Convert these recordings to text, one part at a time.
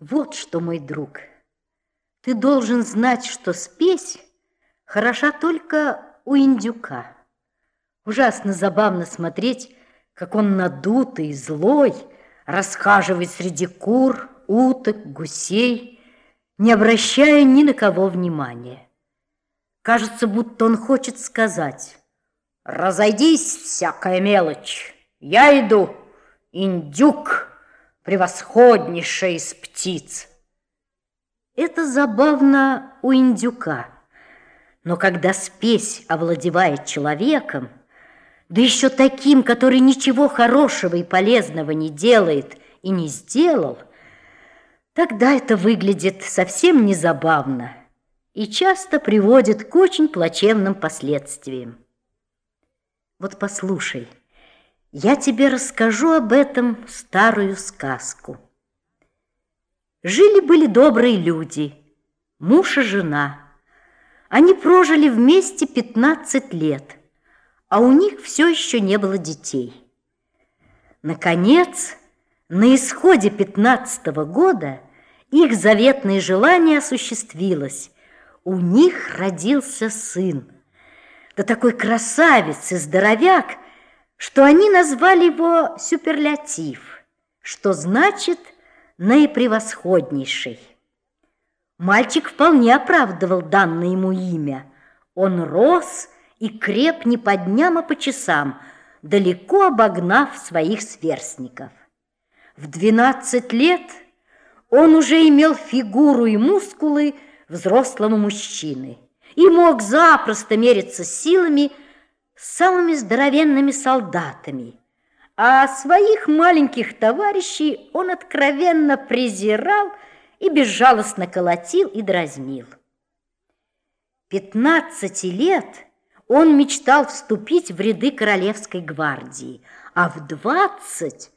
Вот что, мой друг, ты должен знать, что спесь хороша только у индюка. Ужасно забавно смотреть, как он надутый, злой, расхаживает среди кур, уток, гусей, не обращая ни на кого внимания. Кажется, будто он хочет сказать, «Разойдись, всякая мелочь, я иду, индюк» превосходнейшая из птиц. Это забавно у индюка. Но когда спесь овладевает человеком, да еще таким, который ничего хорошего и полезного не делает и не сделал, тогда это выглядит совсем не забавно и часто приводит к очень плачевным последствиям. Вот послушай, я тебе расскажу об этом старую сказку. Жили-были добрые люди, муж и жена. Они прожили вместе 15 лет, а у них все еще не было детей. Наконец, на исходе 15 -го года их заветное желание осуществилось. У них родился сын. Да такой красавец и здоровяк – что они назвали его суперлятив, что значит наипревосходнейший. Мальчик вполне оправдывал данное ему имя. Он рос и креп не по дням, а по часам, далеко обогнав своих сверстников. В 12 лет он уже имел фигуру и мускулы взрослого мужчины и мог запросто мериться силами, с самыми здоровенными солдатами, а своих маленьких товарищей он откровенно презирал и безжалостно колотил и дразнил. Пятнадцати лет он мечтал вступить в ряды Королевской гвардии, а в двадцать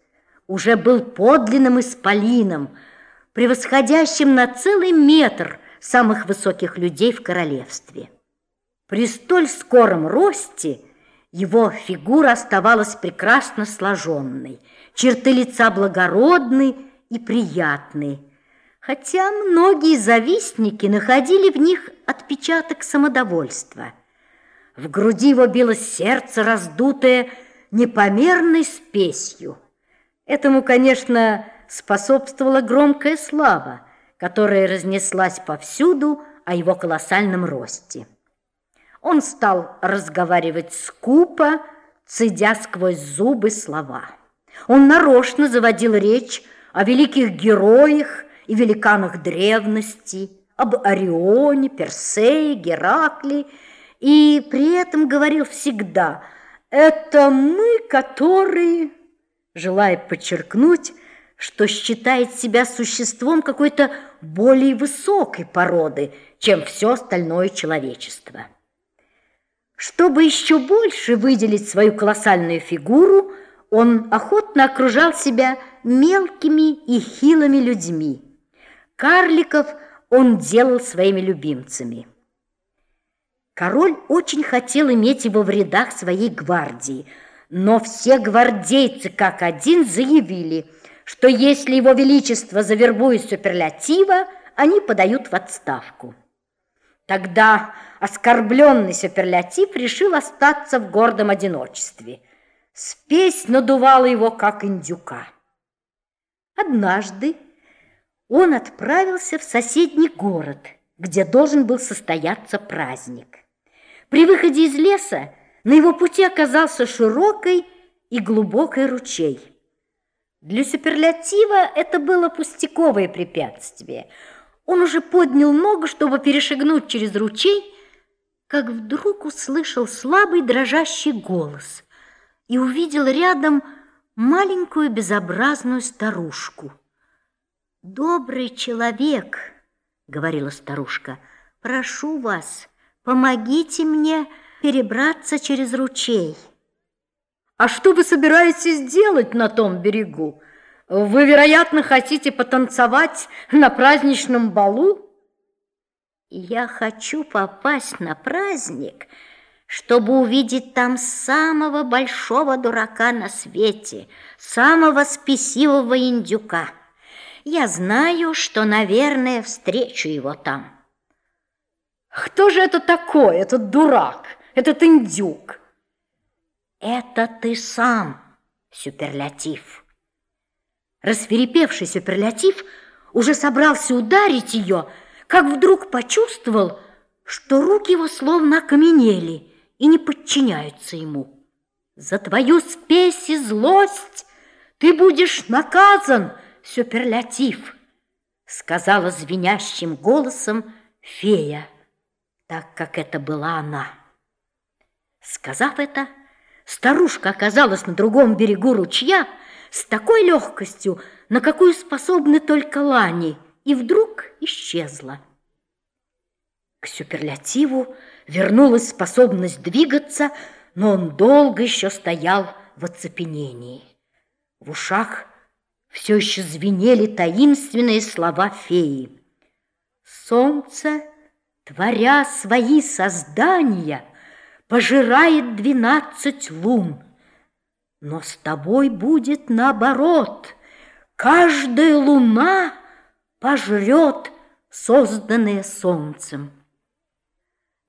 уже был подлинным исполином, превосходящим на целый метр самых высоких людей в королевстве. При столь скором росте – его фигура оставалась прекрасно сложенной, черты лица благородны и приятны, хотя многие завистники находили в них отпечаток самодовольства. В груди его било сердце, раздутое непомерной спесью. Этому, конечно, способствовала громкая слава, которая разнеслась повсюду о его колоссальном росте. Он стал разговаривать скупо, цедя сквозь зубы слова. Он нарочно заводил речь о великих героях и великанах древности, об Орионе, Персее, Геракле, и при этом говорил всегда «это мы, которые...» желая подчеркнуть, что считает себя существом какой-то более высокой породы, чем все остальное человечество. Чтобы еще больше выделить свою колоссальную фигуру, он охотно окружал себя мелкими и хилыми людьми. Карликов он делал своими любимцами. Король очень хотел иметь его в рядах своей гвардии, но все гвардейцы как один заявили, что если его величество завербует суперлятива, они подают в отставку. Тогда оскорбленный суперлятив решил остаться в гордом одиночестве. Спесь надувала его, как индюка. Однажды он отправился в соседний город, где должен был состояться праздник. При выходе из леса на его пути оказался широкий и глубокий ручей. Для суперлятива это было пустяковое препятствие – он уже поднял ногу, чтобы перешагнуть через ручей, как вдруг услышал слабый дрожащий голос и увидел рядом маленькую безобразную старушку. «Добрый человек», — говорила старушка, — «прошу вас, помогите мне перебраться через ручей». «А что вы собираетесь делать на том берегу?» Вы, вероятно, хотите потанцевать на праздничном балу? Я хочу попасть на праздник, чтобы увидеть там самого большого дурака на свете, самого спесивого индюка. Я знаю, что, наверное, встречу его там. Кто же это такой, этот дурак, этот индюк? Это ты сам, суперлятив. Расферепевший суперлятив уже собрался ударить ее, как вдруг почувствовал, что руки его словно окаменели и не подчиняются ему. За твою спесь и злость ты будешь наказан, суперлятив, сказала звенящим голосом фея, так как это была она. Сказав это, старушка оказалась на другом берегу ручья с такой легкостью, на какую способны только лани, и вдруг исчезла. К суперлятиву вернулась способность двигаться, но он долго еще стоял в оцепенении. В ушах все еще звенели таинственные слова феи. Солнце, творя свои создания, пожирает двенадцать лун. Но с тобой будет наоборот. Каждая луна пожрет созданное солнцем.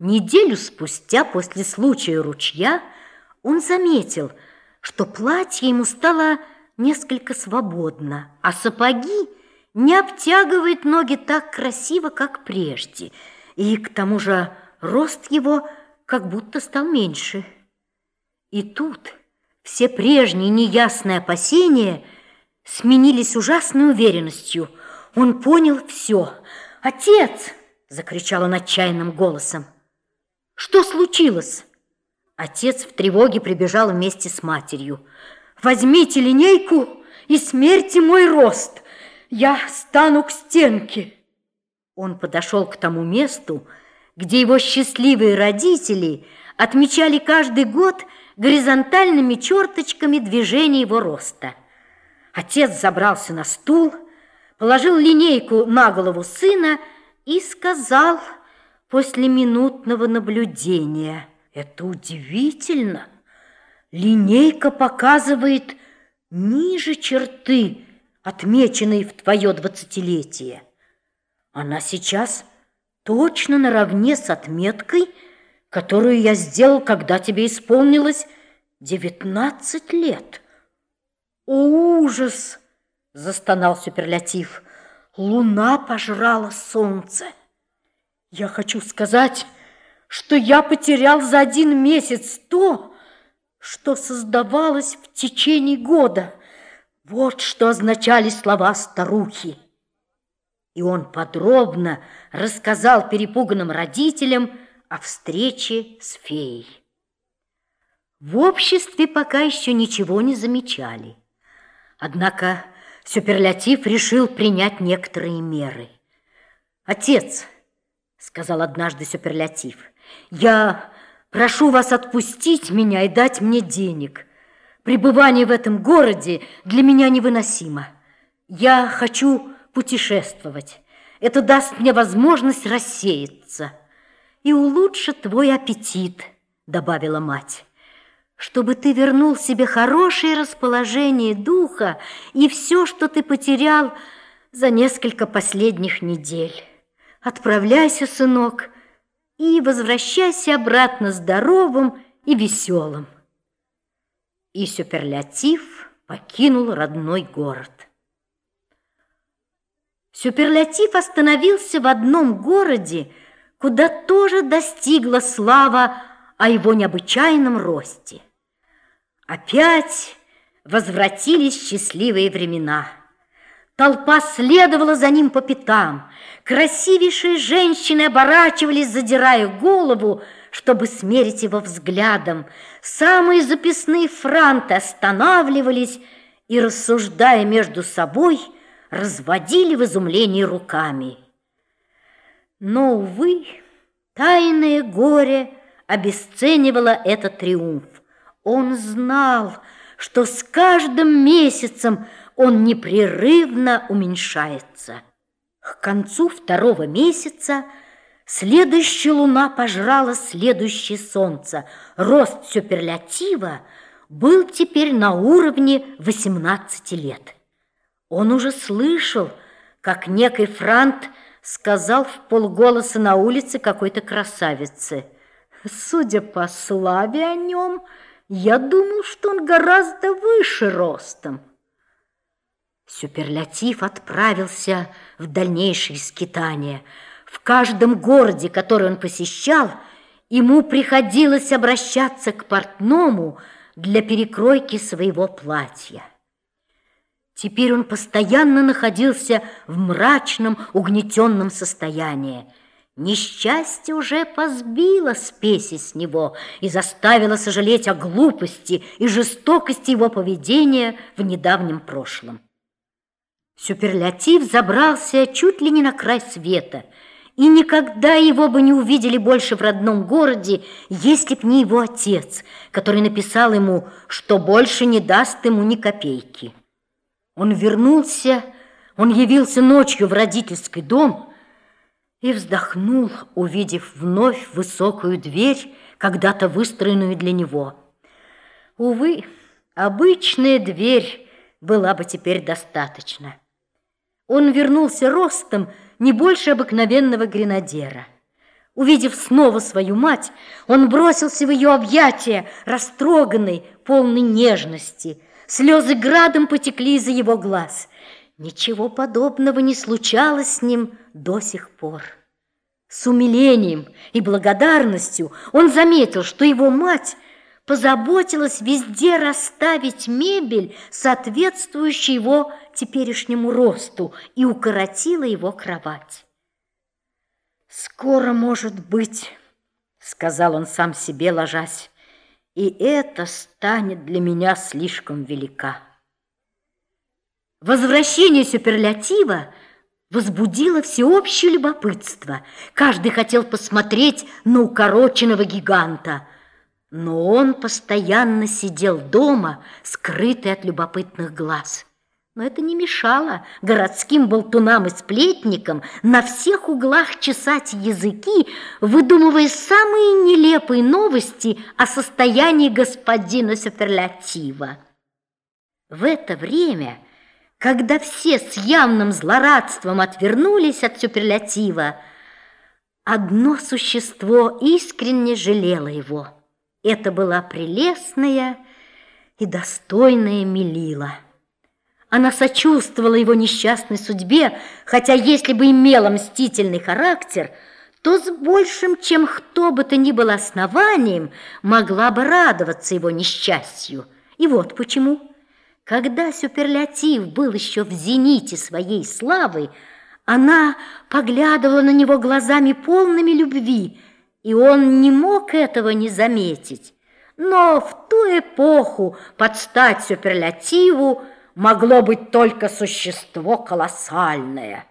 Неделю спустя после случая ручья он заметил, что платье ему стало несколько свободно, а сапоги не обтягивает ноги так красиво, как прежде, и к тому же рост его как будто стал меньше. И тут все прежние неясные опасения сменились ужасной уверенностью. Он понял все. «Отец!» – закричал он отчаянным голосом. Что случилось? Отец в тревоге прибежал вместе с матерью. Возьмите линейку и смерьте мой рост. Я стану к стенке. Он подошел к тому месту, где его счастливые родители отмечали каждый год горизонтальными черточками движения его роста. Отец забрался на стул, положил линейку на голову сына и сказал – после минутного наблюдения. Это удивительно. Линейка показывает ниже черты, отмеченной в твое двадцатилетие. Она сейчас точно наравне с отметкой, которую я сделал, когда тебе исполнилось девятнадцать лет. О, ужас! Застонал суперлятив. Луна пожрала солнце. Я хочу сказать, что я потерял за один месяц то, что создавалось в течение года. Вот что означали слова старухи. И он подробно рассказал перепуганным родителям о встрече с феей. В обществе пока еще ничего не замечали. Однако суперлятив решил принять некоторые меры. Отец – сказал однажды суперлятив. Я прошу вас отпустить меня и дать мне денег. Пребывание в этом городе для меня невыносимо. Я хочу путешествовать. Это даст мне возможность рассеяться и улучшит твой аппетит, добавила мать чтобы ты вернул себе хорошее расположение духа и все, что ты потерял за несколько последних недель. Отправляйся, сынок, и возвращайся обратно здоровым и веселым. И суперлятив покинул родной город. Суперлятив остановился в одном городе, куда тоже достигла слава о его необычайном росте. Опять возвратились счастливые времена – Толпа следовала за ним по пятам. Красивейшие женщины оборачивались, задирая голову, чтобы смерить его взглядом. Самые записные франты останавливались и, рассуждая между собой, разводили в изумлении руками. Но, увы, тайное горе обесценивало этот триумф. Он знал, что с каждым месяцем он непрерывно уменьшается. К концу второго месяца следующая луна пожрала следующее солнце. Рост суперлятива был теперь на уровне 18 лет. Он уже слышал, как некий франт сказал в полголоса на улице какой-то красавице. Судя по славе о нем, я думал, что он гораздо выше ростом. Суперлятив отправился в дальнейшие скитания. В каждом городе, который он посещал, ему приходилось обращаться к портному для перекройки своего платья. Теперь он постоянно находился в мрачном, угнетенном состоянии. Несчастье уже позбило спеси с него и заставило сожалеть о глупости и жестокости его поведения в недавнем прошлом. Суперлятив забрался чуть ли не на край света, и никогда его бы не увидели больше в родном городе, если б не его отец, который написал ему, что больше не даст ему ни копейки. Он вернулся, он явился ночью в родительский дом и вздохнул, увидев вновь высокую дверь, когда-то выстроенную для него. Увы, обычная дверь была бы теперь достаточно. Он вернулся ростом не больше обыкновенного гренадера. Увидев снова свою мать, он бросился в ее объятия, растроганный, полный нежности. Слезы градом потекли из-за его глаз. Ничего подобного не случалось с ним до сих пор. С умилением и благодарностью он заметил, что его мать позаботилась везде расставить мебель, соответствующую его теперешнему росту, и укоротила его кровать. «Скоро, может быть, — сказал он сам себе, ложась, — и это станет для меня слишком велика». Возвращение суперлятива возбудило всеобщее любопытство. Каждый хотел посмотреть на укороченного гиганта – но он постоянно сидел дома, скрытый от любопытных глаз. Но это не мешало городским болтунам и сплетникам на всех углах чесать языки, выдумывая самые нелепые новости о состоянии господина суперлятива. В это время, когда все с явным злорадством отвернулись от суперлятива, одно существо искренне жалело его – это была прелестная и достойная Мелила. Она сочувствовала его несчастной судьбе, хотя если бы имела мстительный характер, то с большим, чем кто бы то ни было основанием, могла бы радоваться его несчастью. И вот почему. Когда суперлятив был еще в зените своей славы, она поглядывала на него глазами полными любви, и он не мог этого не заметить. Но в ту эпоху под стать суперлятиву могло быть только существо колоссальное.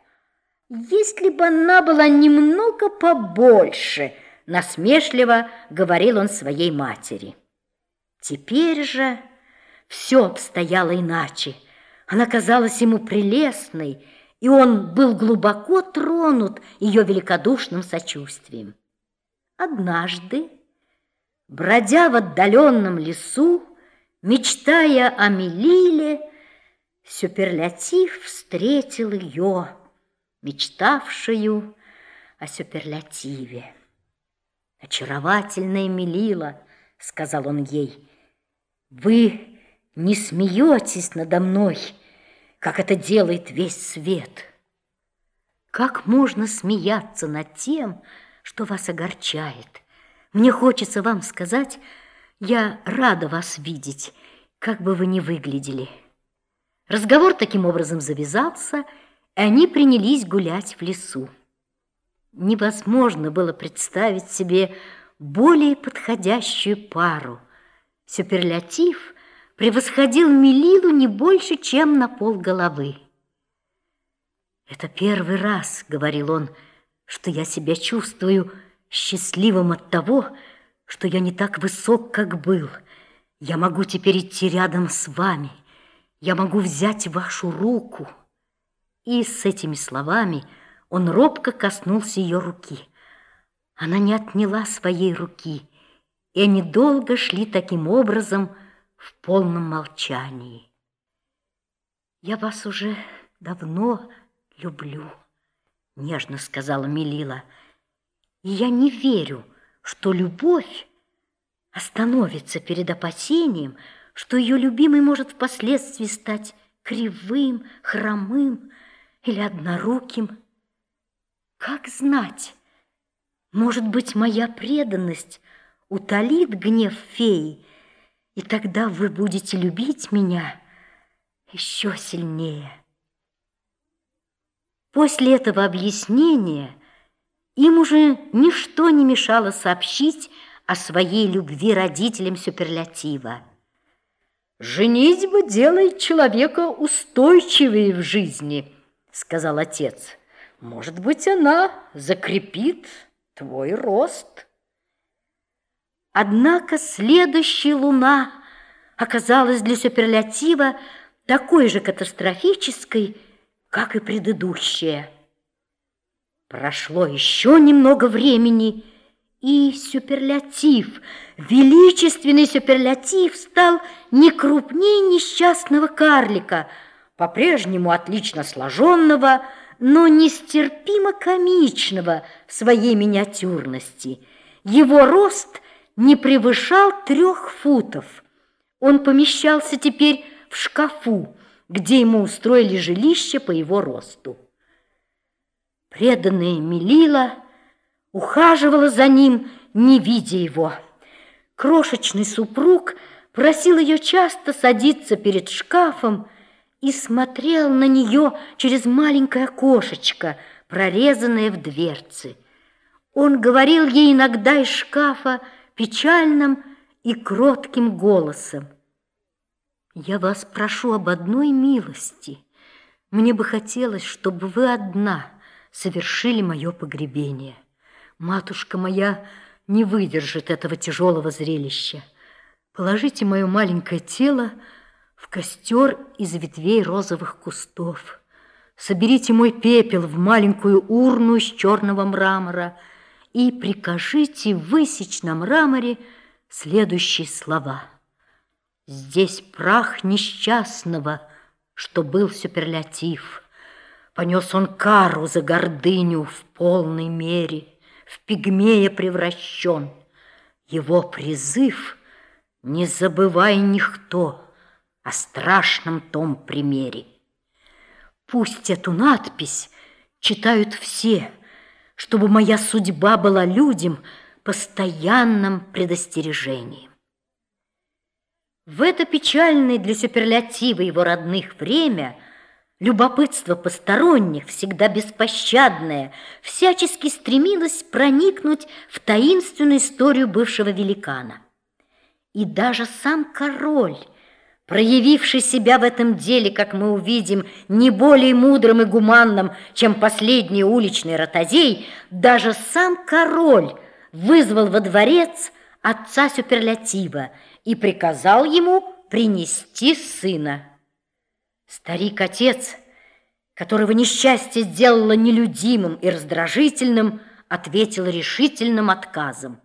Если бы она была немного побольше, насмешливо говорил он своей матери. Теперь же все обстояло иначе. Она казалась ему прелестной, и он был глубоко тронут ее великодушным сочувствием. Однажды, бродя в отдаленном лесу, мечтая о Мелиле, суперлятив встретил ее, мечтавшую о суперлятиве. «Очаровательная Мелила», — сказал он ей, — «вы не смеетесь надо мной, как это делает весь свет. Как можно смеяться над тем, что вас огорчает. Мне хочется вам сказать, я рада вас видеть, как бы вы ни выглядели. Разговор таким образом завязался, и они принялись гулять в лесу. Невозможно было представить себе более подходящую пару. Суперлятив превосходил Мелилу не больше, чем на пол головы. «Это первый раз», — говорил он, — что я себя чувствую счастливым от того, что я не так высок, как был. Я могу теперь идти рядом с вами. Я могу взять вашу руку. И с этими словами он робко коснулся ее руки. Она не отняла своей руки, и они долго шли таким образом в полном молчании. Я вас уже давно люблю, нежно сказала Мелила. И я не верю, что любовь остановится перед опасением, что ее любимый может впоследствии стать кривым, хромым или одноруким. Как знать, может быть, моя преданность утолит гнев феи, и тогда вы будете любить меня еще сильнее. После этого объяснения им уже ничто не мешало сообщить о своей любви родителям суперлятива. «Женитьба делает человека устойчивее в жизни», — сказал отец. «Может быть, она закрепит твой рост». Однако следующая луна оказалась для суперлятива такой же катастрофической, как и предыдущая. Прошло еще немного времени, и суперлятив, величественный суперлятив стал не крупнее несчастного карлика, по-прежнему отлично сложенного, но нестерпимо комичного в своей миниатюрности. Его рост не превышал трех футов. Он помещался теперь в шкафу, где ему устроили жилище по его росту. Преданная Мелила ухаживала за ним, не видя его. Крошечный супруг просил ее часто садиться перед шкафом и смотрел на нее через маленькое окошечко, прорезанное в дверце. Он говорил ей иногда из шкафа печальным и кротким голосом. «Я вас прошу об одной милости. Мне бы хотелось, чтобы вы одна совершили мое погребение». Матушка моя не выдержит этого тяжелого зрелища. Положите мое маленькое тело в костер из ветвей розовых кустов. Соберите мой пепел в маленькую урну из черного мрамора и прикажите высечь на мраморе следующие слова. Здесь прах несчастного, что был суперлятив. Понес он кару за гордыню в полной мере в пигмея превращен. Его призыв «Не забывай никто о страшном том примере». Пусть эту надпись читают все, чтобы моя судьба была людям постоянным предостережением. В это печальное для суперлятива его родных время – Любопытство посторонних, всегда беспощадное, всячески стремилось проникнуть в таинственную историю бывшего великана. И даже сам король, проявивший себя в этом деле, как мы увидим, не более мудрым и гуманным, чем последний уличный ротозей, даже сам король вызвал во дворец отца суперлятива и приказал ему принести сына. Старик-отец, которого несчастье сделало нелюдимым и раздражительным, ответил решительным отказом.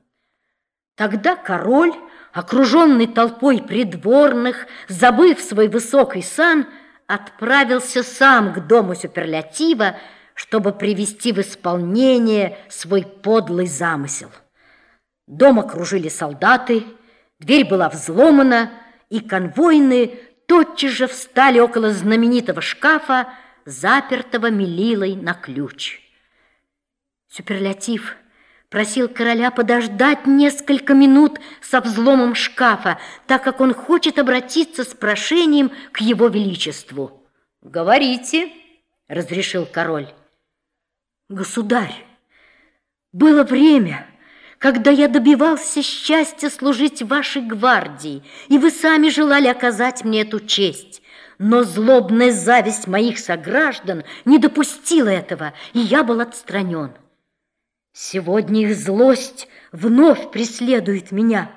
Тогда король, окруженный толпой придворных, забыв свой высокий сан, отправился сам к дому суперлятива, чтобы привести в исполнение свой подлый замысел. Дом окружили солдаты, дверь была взломана, и конвойные тотчас же встали около знаменитого шкафа, запертого Мелилой на ключ. Суперлятив просил короля подождать несколько минут со взломом шкафа, так как он хочет обратиться с прошением к его величеству. «Говорите», — разрешил король. «Государь, было время, когда я добивался счастья служить вашей гвардии, и вы сами желали оказать мне эту честь. Но злобная зависть моих сограждан не допустила этого, и я был отстранен. Сегодня их злость вновь преследует меня.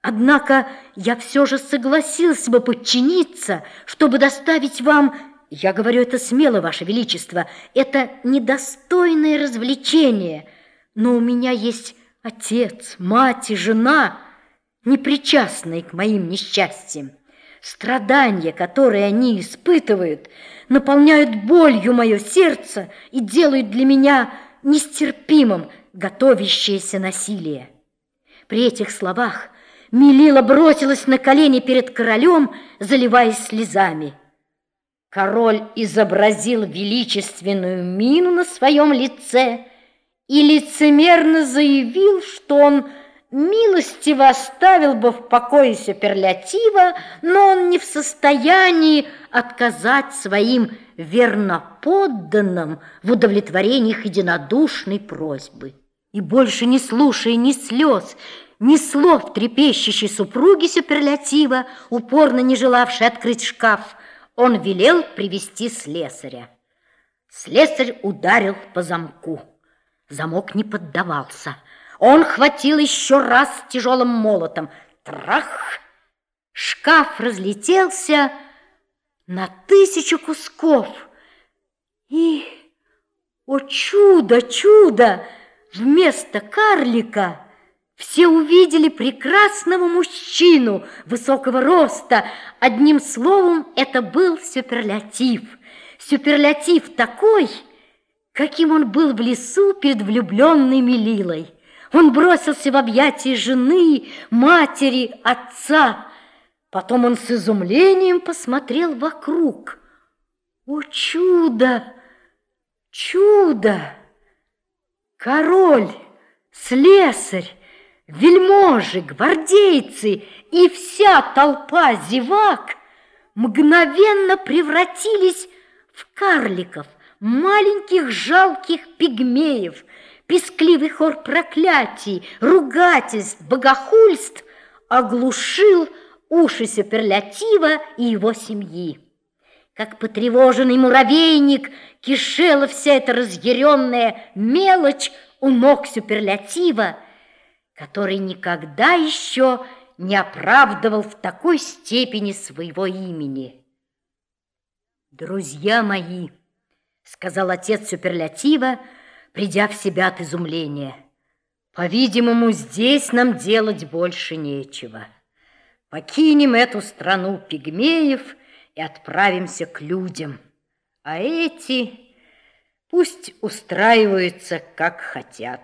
Однако я все же согласился бы подчиниться, чтобы доставить вам, я говорю это смело, Ваше Величество, это недостойное развлечение, но у меня есть отец, мать и жена, непричастные к моим несчастьям. Страдания, которые они испытывают, наполняют болью мое сердце и делают для меня нестерпимым готовящееся насилие. При этих словах Мелила бросилась на колени перед королем, заливаясь слезами. Король изобразил величественную мину на своем лице и лицемерно заявил, что он милостиво оставил бы в покое суперлятива, но он не в состоянии отказать своим верноподданным в удовлетворении их единодушной просьбы. И больше не слушая ни слез, ни слов трепещущей супруги суперлятива, упорно не желавшей открыть шкаф, он велел привести слесаря. Слесарь ударил по замку. Замок не поддавался. Он хватил еще раз тяжелым молотом. Трах! Шкаф разлетелся на тысячу кусков. И, о чудо, чудо, вместо карлика все увидели прекрасного мужчину высокого роста. Одним словом, это был суперлятив. Суперлятив такой, каким он был в лесу перед влюбленной Мелилой. Он бросился в объятия жены, матери, отца. Потом он с изумлением посмотрел вокруг. О, чудо! Чудо! Король, слесарь, вельможи, гвардейцы и вся толпа зевак мгновенно превратились в карликов, маленьких жалких пигмеев, пескливый хор проклятий, ругательств, богохульств оглушил уши суперлятива и его семьи. Как потревоженный муравейник кишела вся эта разъяренная мелочь у ног суперлятива, который никогда еще не оправдывал в такой степени своего имени. «Друзья мои», — сказал отец суперлятива, придя в себя от изумления, «по-видимому, здесь нам делать больше нечего. Покинем эту страну пигмеев и отправимся к людям, а эти пусть устраиваются, как хотят».